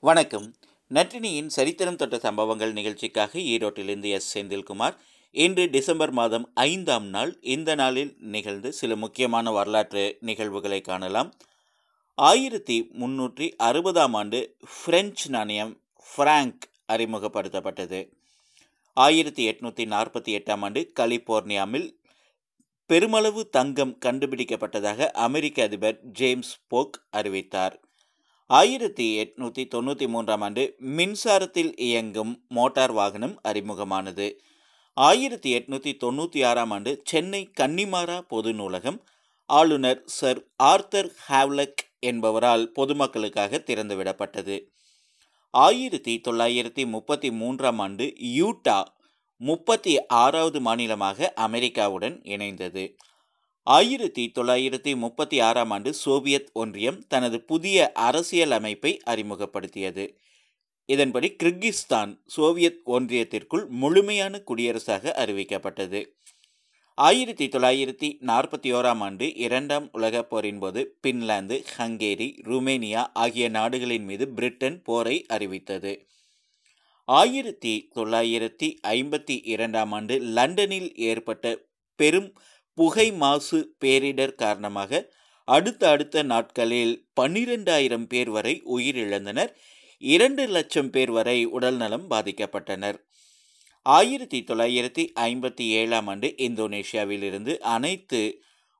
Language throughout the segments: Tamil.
வணக்கம். நற்றினியின் சரித்திரம் தொட்ட சம்பவங்கள் நிகழ்ச்சிக்காக ஈரோட்டிலிருந்து எஸ். செந்தில்குமார். இன்று டிசம்பர் மாதம் ஐந்தாம் நாள். இந்த நாளில் நிகழ்ந்து சில முக்கியமான வரலாற்று நிகழ்வுகளை காணலாம். ஆயிரத்தி முன்னூற்றி அறுபதாம் ஆண்டு பிரெஞ்சு நாணயம் ஃப்ராங்க் அறிமுகப்படுத்தப்பட்டது. ஆயிரத்தி எட்நூற்றி நாற்பத்தி எட்டாம் ஆண்டு கலிபோர்னியாவில் பெருமளவு தங்கம் கண்டுபிடிக்கப்பட்டதாக அமெரிக்க அதிபர் ஜேம்ஸ் போக் அறிவித்தார். ஆயிரத்தி எட்நூற்றி தொண்ணூற்றி மூன்றாம் ஆண்டு மின்சாரத்தில் இயங்கும் மோட்டார் வாகனம் அறிமுகமானது. ஆயிரத்தி எட்நூற்றி தொண்ணூற்றி ஆறாம் ஆண்டு சென்னை கன்னிமாரா பொது நூலகம் ஆளுநர் சர் ஆர்த்தர் ஹாவ்லக் என்பவரால் பொதுமக்களுக்காக திறந்துவிடப்பட்டது. ஆயிரத்தி தொள்ளாயிரத்தி முப்பத்தி மூன்றாம் ஆண்டு யூட்டா முப்பத்தி ஆறாவது மாநிலமாக அமெரிக்காவுடன் இணைந்தது. ஆயிரத்தி தொள்ளாயிரத்தி முப்பத்தி ஆறாம் ஆண்டு சோவியத் ஒன்றியம் தனது புதிய அரசியல் அமைப்பை அறிமுகப்படுத்தியது. இதன்படி கிர்கிஸ்தான் சோவியத் ஒன்றியத்திற்குள் முழுமையான குடியரசாக அறிவிக்கப்பட்டது. ஆயிரத்தி தொள்ளாயிரத்தி நாற்பத்தி ஓராம் ஆண்டு இரண்டாம் உலகப் போரின் போது பின்லாந்து ஹங்கேரி ருமேனியா ஆகிய நாடுகளின் மீது பிரிட்டன் போரை அறிவித்தது. ஆயிரத்தி தொள்ளாயிரத்தி ஐம்பத்தி இரண்டாம் ஆண்டு லண்டனில் ஏற்பட்ட பெரும் புகை மாசு பேரிடர் காரணமாக அடுத்த அடுத்த நாட்களில் பன்னிரெண்டாயிரம் பேர் வரை உயிரிழந்தனர். இரண்டு லட்சம் பேர் வரை உடல்நலம் பாதிக்கப்பட்டனர். ஆயிரத்தி தொள்ளாயிரத்தி ஐம்பத்தி ஏழாம் ஆண்டு இந்தோனேஷியாவிலிருந்து அனைத்து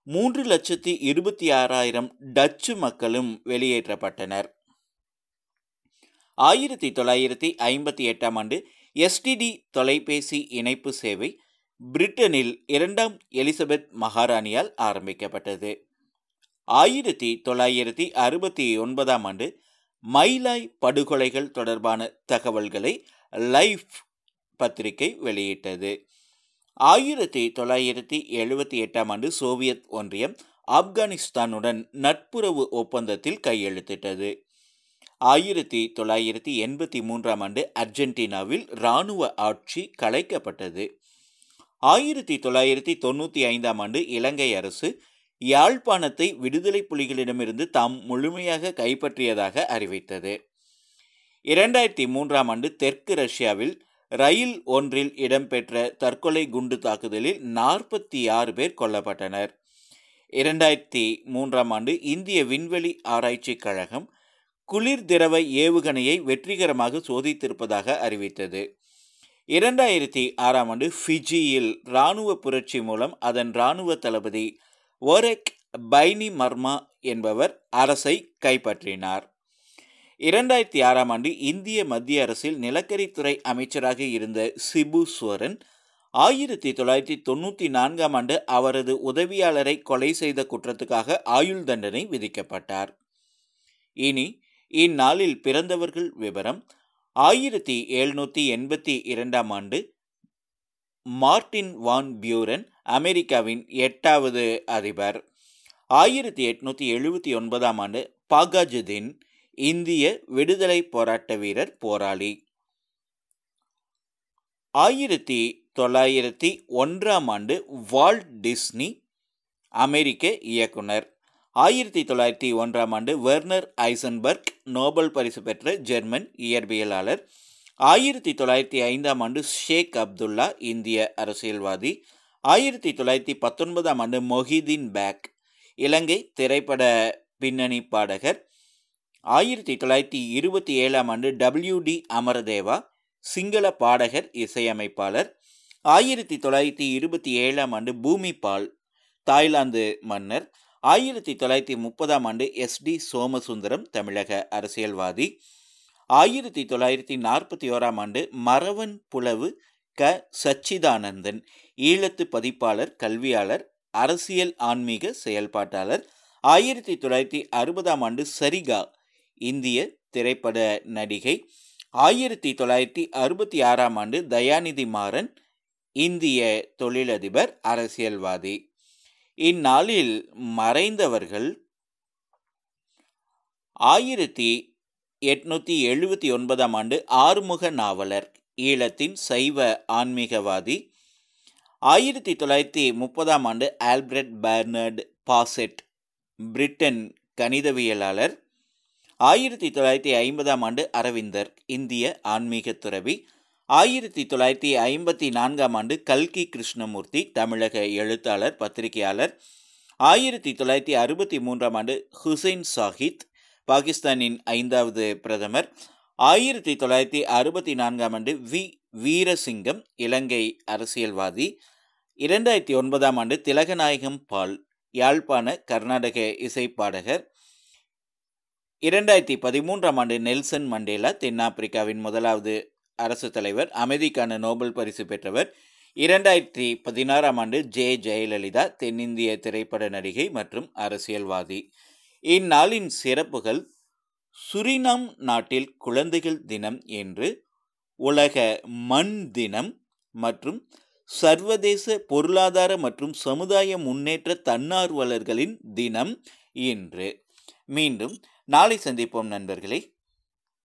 மூன்று லட்சத்தி இருபத்தி ஆறாயிரம் டச்சு மக்களும் வெளியேற்றப்பட்டனர். ஆயிரத்தி தொள்ளாயிரத்தி ஐம்பத்தி எட்டாம் ஆண்டு எஸ்டிடி தொலைபேசி இணைப்பு சேவை பிரிட்டனில் இரண்டாம் எலிசபெத் மகாராணியால் ஆரம்பிக்கப்பட்டது. ஆயிரத்தி தொள்ளாயிரத்தி அறுபத்தி ஒன்பதாம் ஆண்டு மைலாய் படுகொலைகள் தொடர்பான தகவல்களை லைஃப் பத்திரிகை வெளியிட்டது. ஆயிரத்தி தொள்ளாயிரத்தி எழுபத்தி எட்டாம் ஆண்டு சோவியத் ஒன்றியம் ஆப்கானிஸ்தானுடன் நட்புறவு ஒப்பந்தத்தில் கையெழுத்திட்டது. ஆயிரத்தி தொள்ளாயிரத்தி எண்பத்தி மூன்றாம் ஆண்டு அர்ஜென்டினாவில் இராணுவ ஆட்சி கலைக்கப்பட்டது. ஆயிரத்தி தொள்ளாயிரத்தி தொண்ணூற்றி ஐந்தாம் ஆண்டு இலங்கை அரசு யாழ்ப்பாணத்தை விடுதலை புலிகளிடமிருந்து தாம் முழுமையாக கைப்பற்றியதாக அறிவித்தது. இரண்டாயிரத்தி மூன்றாம் ஆண்டு தெற்கு ரஷ்யாவில் ரயில் ஒன்றில் இடம்பெற்ற தற்கொலை குண்டு தாக்குதலில் நாற்பத்தி ஆறு பேர் கொல்லப்பட்டனர். இரண்டாயிரத்தி மூன்றாம் ஆண்டு இந்திய விண்வெளி ஆராய்ச்சி கழகம் குளிர் திரவ ஏவுகணையை வெற்றிகரமாக சோதித்திருப்பதாக அறிவித்தது. இரண்டாயிரத்தி ஆறாம் ஆண்டு ஃபிஜியில் இராணுவ புரட்சி மூலம் அதன் இராணுவ தளபதி ஓரெக் பைனி மர்மா என்பவர் அரசை கைப்பற்றினார். இரண்டாயிரத்தி ஆறாம் ஆண்டு இந்திய மத்திய அரசில் நிலக்கரித்துறை அமைச்சராக இருந்த சிபு சோரன் ஆயிரத்தி தொள்ளாயிரத்தி தொண்ணூற்றி நான்காம் ஆண்டு அவரது உதவியாளரை கொலை செய்த குற்றத்துக்காக ஆயுள் தண்டனை விதிக்கப்பட்டார். இனி இந்நாளில் பிறந்தவர்கள் விவரம் ஆயிரத்தி எழுநூற்றி எண்பத்தி இரண்டாம் ஆண்டு மார்டின் வான் பியூரன் அமெரிக்காவின் எட்டாவது அதிபர். ஆயிரத்தி எட்நூற்றி எழுபத்தி ஒன்பதாம் ஆண்டு பாகாஜுதீன் இந்திய விடுதலை போராட்ட வீரர் போராளி. ஆயிரத்தி தொள்ளாயிரத்தி ஒன்றாம் ஆண்டு வால்ட் டிஸ்னி அமெரிக்க இயக்குனர். ஆயிரத்தி தொள்ளாயிரத்தி ஒன்றாம் ஆண்டு வெர்னர் ஐசன்பர்க் நோபல் பரிசு பெற்ற ஜெர்மன் இயற்பியலாளர். ஆயிரத்தி தொள்ளாயிரத்தி ஐந்தாம் ஆண்டு ஷேக் அப்துல்லா இந்திய அரசியல்வாதி. ஆயிரத்தி தொள்ளாயிரத்தி பத்தொன்பதாம் ஆண்டு மொஹிதீன் பேக் இலங்கை திரைப்பட பின்னணி பாடகர். ஆயிரத்தி தொள்ளாயிரத்தி இருபத்தி ஏழாம் ஆண்டு டபிள்யூ டி அமரதேவா சிங்கள பாடகர் இசையமைப்பாளர். ஆயிரத்தி தொள்ளாயிரத்தி இருபத்தி ஏழாம் ஆண்டு பூமி பால் தாய்லாந்து மன்னர். ஆயிரத்தி தொள்ளாயிரத்தி முப்பதாம் ஆண்டு எஸ் டி சோமசுந்தரம் தமிழக அரசியல்வாதி. ஆயிரத்தி தொள்ளாயிரத்தி நாற்பத்தி ஓராம் ஆண்டு மரவன் புலவு க. சச்சிதானந்தன் ஈழத்து பதிப்பாளர் கல்வியாளர் அரசியல் ஆன்மீக செயல்பாட்டாளர். ஆயிரத்தி தொள்ளாயிரத்தி அறுபதாம் ஆண்டு சரிகா இந்திய திரைப்பட நடிகை. ஆயிரத்தி தொள்ளாயிரத்தி அறுபத்தி ஆறாம் ஆண்டு தயாநிதி மாறன் இந்திய தொழிலதிபர் அரசியல்வாதி. இந்நாளில் மறைந்தவர்கள் ஆயிரத்தி எட்நூற்றி எழுபத்தி ஒன்பதாம் ஆண்டு ஆறுமுக நாவலர் ஈழத்தின் சைவ ஆன்மீகவாதி. ஆயிரத்தி தொள்ளாயிரத்தி முப்பதாம் ஆண்டு ஆல்பிரட் பர்னர்டு பாசெட் பிரிட்டன் கணிதவியலாளர். ஆயிரத்தி தொள்ளாயிரத்தி ஐம்பதாம் ஆண்டு அரவிந்தர் இந்திய ஆன்மீக துறவி. ஆயிரத்தி தொள்ளாயிரத்தி ஐம்பத்தி நான்காம் ஆண்டு கல்கி கிருஷ்ணமூர்த்தி தமிழக எழுத்தாளர் பத்திரிகையாளர். ஆயிரத்தி தொள்ளாயிரத்தி அறுபத்தி மூன்றாம் ஆண்டு ஹுசைன் சாஹித் பாகிஸ்தானின் ஐந்தாவது பிரதமர். ஆயிரத்தி தொள்ளாயிரத்தி அறுபத்தி நான்காம் ஆண்டு வி. வீரசிங்கம் இலங்கை அரசியல்வாதி. இரண்டாயிரத்தி ஒன்பதாம் ஆண்டு திலகநாயகம் பால் யாழ்ப்பாண கர்நாடக இசைப்பாடகர். இரண்டாயிரத்தி பதிமூன்றாம் ஆண்டு நெல்சன் மண்டேலா தென்னாப்பிரிக்காவின் முதலாவது அரசு தலைவர் அமைதிக்கான நோபல் பரிசு பெற்றவர் இரண்டாயிரத்தி பதினாறாம் ஆண்டு ஜே. ஜெயலலிதா தென்னிந்திய திரைப்பட நடிகை மற்றும் அரசியல்வாதி. இந்நாளின் சிறப்புகள் சுரினாம் நாட்டில் குழந்தைகள் தினம் என்று உலக மண் தினம் மற்றும் சர்வதேச பொருளாதார மற்றும் சமுதாய முன்னேற்ற தன்னார்வலர்களின் தினம் இன்று. மீண்டும் நாளை சந்திப்போம் நண்பர்களே.